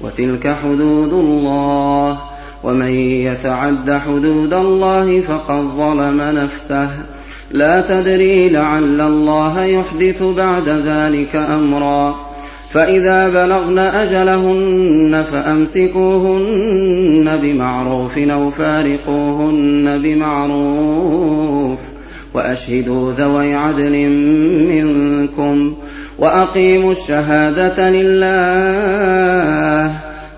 وتلك حدود الله. ومن يتعد حدود الله فقد ظلم نفسه. لا تدري لعل الله يحدث بعد ذلك أمرا. فإذا بلغن أجلهن فأمسكوهن بمعروف أو فارقوهن بمعروف وأشهدوا ذوي عدل منكم وأقيموا الشهادة لله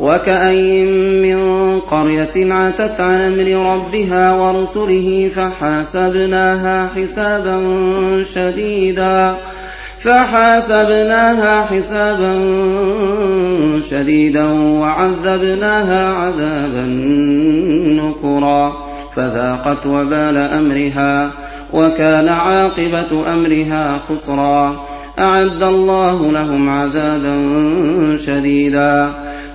وكأي من قرية عتت عن أمر ربها ورسله فحاسبناها حسابا شديدا فحاسبناها حسابا شديدا وعذبناها عذابا نكرا فذاقت وبال أمرها وكان عاقبة أمرها خسرا أعد الله لهم عذابا شديدا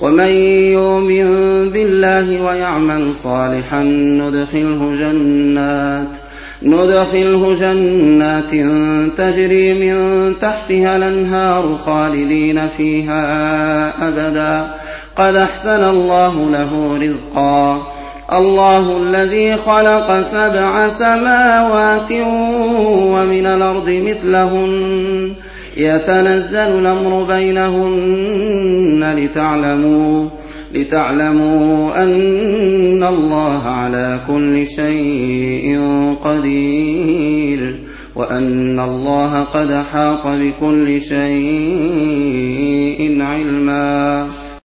ومن يؤمن بالله ويعمل صالحا ندخله جنات ندخله جنات تجري من تحتها الأنهار خالدين فيها أبدا. قد أحسن الله له رزقا. الله الذي خلق سبع سماوات ومن الأرض مثلهن. يتنزل الأمر بينهن لتعلموا لتعلموا أن الله على كل شيء قدير وأن الله قد حاط بكل شيء علما